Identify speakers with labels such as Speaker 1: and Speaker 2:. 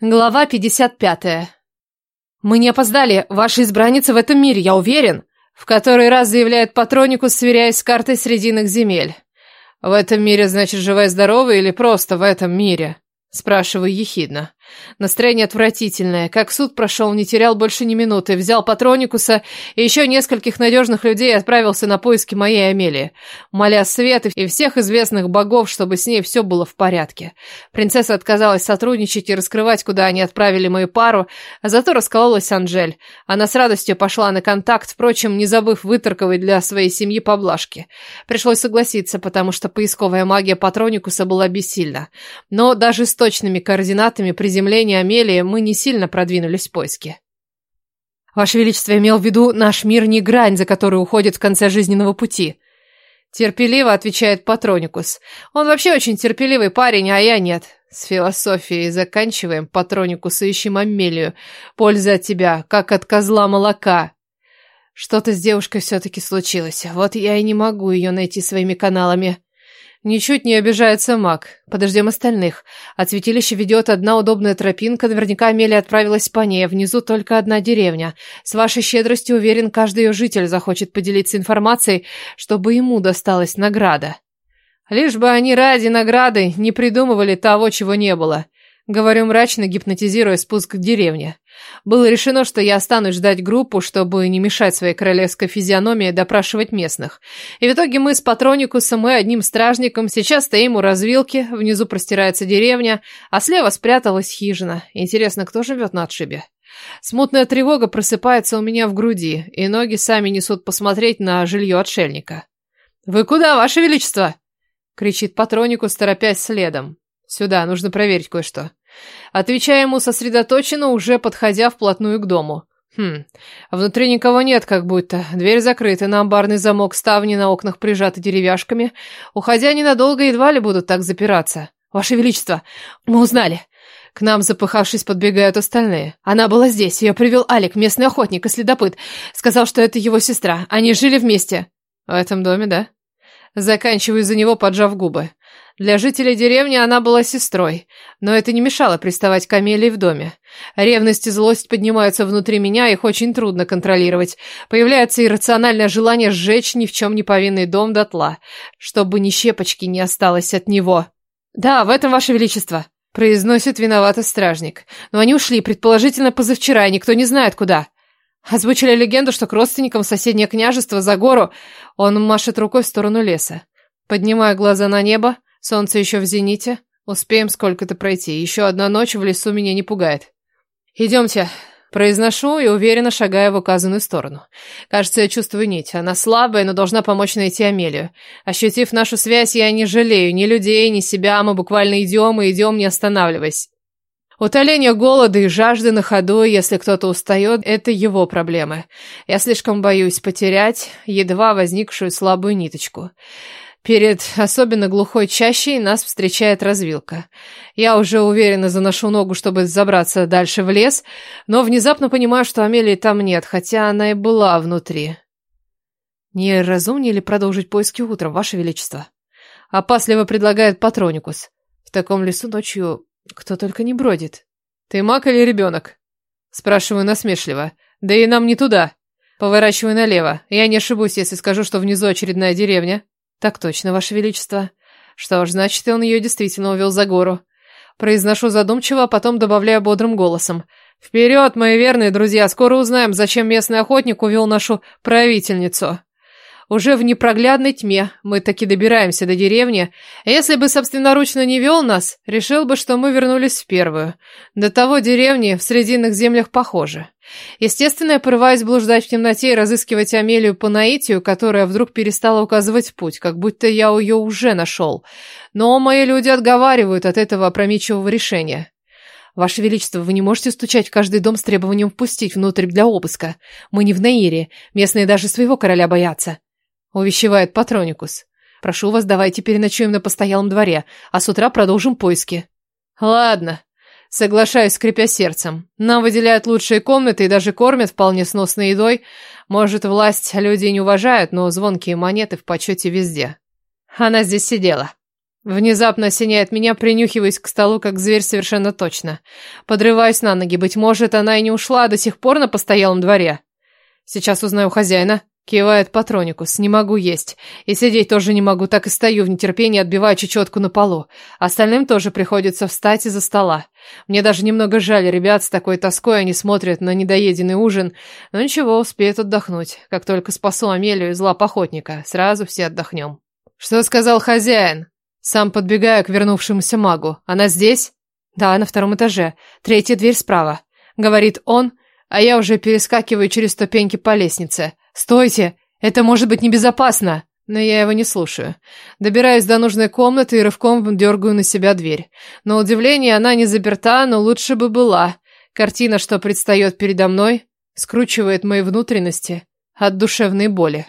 Speaker 1: Глава 55. «Мы не опоздали. Ваша избранница в этом мире, я уверен!» В который раз заявляет Патроникус, сверяясь с картой Срединных земель. «В этом мире, значит, живая-здоровая или просто в этом мире?» Спрашиваю ехидно. Настроение отвратительное. Как суд прошел, не терял больше ни минуты. Взял Патроникуса и еще нескольких надежных людей и отправился на поиски моей Амелии, моля Свет и всех известных богов, чтобы с ней все было в порядке. Принцесса отказалась сотрудничать и раскрывать, куда они отправили мою пару, а зато раскололась Анжель. Она с радостью пошла на контакт, впрочем, не забыв выторговать для своей семьи поблажки. Пришлось согласиться, потому что поисковая магия Патроникуса была бессильна. Но даже с точными координатами приземления приземления Амелии мы не сильно продвинулись в поиске. Ваше Величество имел в виду наш мир не грань, за которую уходит в конце жизненного пути. Терпеливо отвечает Патроникус. Он вообще очень терпеливый парень, а я нет. С философией заканчиваем, Патроникус, ищем Амелию. Польза от тебя, как от козла молока. Что-то с девушкой все-таки случилось. Вот я и не могу ее найти своими каналами. Ничуть не обижается маг. Подождем остальных. От святилища ведет одна удобная тропинка, наверняка Амелия отправилась по ней, внизу только одна деревня. С вашей щедростью, уверен, каждый ее житель захочет поделиться информацией, чтобы ему досталась награда. Лишь бы они ради награды не придумывали того, чего не было. Говорю мрачно, гипнотизируя спуск к деревне. Было решено, что я останусь ждать группу, чтобы не мешать своей королевской физиономии допрашивать местных. И в итоге мы с Патроникусом и одним стражником сейчас стоим у развилки, внизу простирается деревня, а слева спряталась хижина. Интересно, кто живет на отшибе? Смутная тревога просыпается у меня в груди, и ноги сами несут посмотреть на жилье отшельника. «Вы куда, Ваше Величество?» — кричит Патроникус, торопясь следом. «Сюда, нужно проверить кое-что». Отвечая ему сосредоточенно, уже подходя вплотную к дому. Хм, внутри никого нет как будто. Дверь закрыта, на амбарный замок, ставни на окнах прижаты деревяшками. Уходя ненадолго, едва ли будут так запираться. Ваше Величество, мы узнали. К нам, запыхавшись, подбегают остальные. Она была здесь, ее привел Алик, местный охотник и следопыт. Сказал, что это его сестра. Они жили вместе. В этом доме, да? Заканчиваю за него, поджав губы. Для жителей деревни она была сестрой, но это не мешало приставать к Амелии в доме. Ревность и злость поднимаются внутри меня, их очень трудно контролировать. Появляется иррациональное желание сжечь ни в чем не повинный дом дотла, чтобы ни щепочки не осталось от него. «Да, в этом, Ваше Величество», — произносит виновато стражник. «Но они ушли, предположительно, позавчера, и никто не знает, куда». Озвучили легенду, что к родственникам соседнее княжество за гору он машет рукой в сторону леса. Поднимая глаза на небо, Солнце еще в зените. Успеем сколько-то пройти. Еще одна ночь в лесу меня не пугает. Идемте. Произношу и уверенно шагая в указанную сторону. Кажется, я чувствую нить. Она слабая, но должна помочь найти Амелию. Ощутив нашу связь, я не жалею ни людей, ни себя. Мы буквально идем и идем, не останавливаясь. Утоление голода и жажды на ходу, если кто-то устает, это его проблемы. Я слишком боюсь потерять едва возникшую слабую ниточку. Перед особенно глухой чащей нас встречает развилка. Я уже уверенно заношу ногу, чтобы забраться дальше в лес, но внезапно понимаю, что Амелии там нет, хотя она и была внутри. Не разумнее ли продолжить поиски утром, Ваше Величество? Опасливо предлагает Патроникус. В таком лесу ночью кто только не бродит. Ты маг или ребенок? Спрашиваю насмешливо. Да и нам не туда. Поворачиваю налево. Я не ошибусь, если скажу, что внизу очередная деревня. «Так точно, Ваше Величество. Что ж, значит, он ее действительно увел за гору». Произношу задумчиво, а потом добавляю бодрым голосом. «Вперед, мои верные друзья, скоро узнаем, зачем местный охотник увел нашу правительницу». Уже в непроглядной тьме мы таки добираемся до деревни. Если бы собственноручно не вел нас, решил бы, что мы вернулись в первую. До того деревни в срединных землях похоже. Естественно, я порываюсь блуждать в темноте и разыскивать Амелию по наитию, которая вдруг перестала указывать путь, как будто я ее уже нашел. Но мои люди отговаривают от этого опрометчивого решения. «Ваше Величество, вы не можете стучать в каждый дом с требованием впустить внутрь для обыска. Мы не в Наире, местные даже своего короля боятся», — увещевает Патроникус. «Прошу вас, давайте переночуем на постоялом дворе, а с утра продолжим поиски». «Ладно», Соглашаюсь, скрипя сердцем. Нам выделяют лучшие комнаты и даже кормят вполне сносной едой. Может, власть люди не уважают, но звонкие монеты в почете везде. Она здесь сидела. Внезапно осеняет меня, принюхиваясь к столу, как зверь совершенно точно. Подрываюсь на ноги. Быть может, она и не ушла а до сих пор на постоялом дворе. Сейчас узнаю хозяина. Кивает патроникус. Не могу есть. И сидеть тоже не могу, так и стою в нетерпении, отбивая чечетку на полу. Остальным тоже приходится встать из-за стола. Мне даже немного жаль ребят, с такой тоской они смотрят на недоеденный ужин. Но ничего, успеют отдохнуть. Как только спасу Амелию из лап охотника, сразу все отдохнем. Что сказал хозяин? Сам подбегаю к вернувшемуся магу. Она здесь? Да, на втором этаже. Третья дверь справа. Говорит он, а я уже перескакиваю через ступеньки по лестнице. «Стойте! Это может быть небезопасно!» Но я его не слушаю. Добираюсь до нужной комнаты и рывком дергаю на себя дверь. На удивление она не заперта, но лучше бы была. Картина, что предстает передо мной, скручивает мои внутренности от душевной боли.